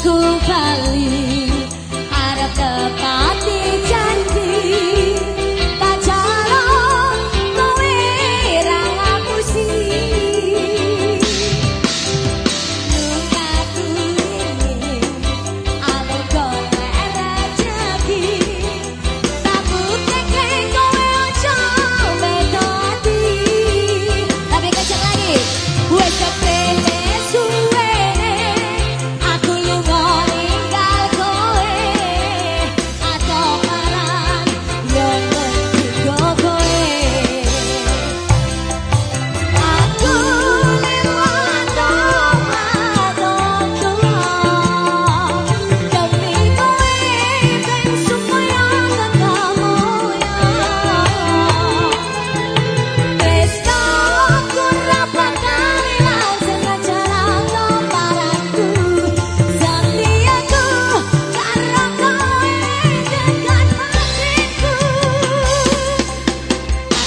satu kali. Ada tepat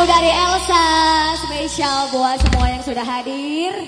lagu dari Elsa spesial buat semua yang sudah hadir.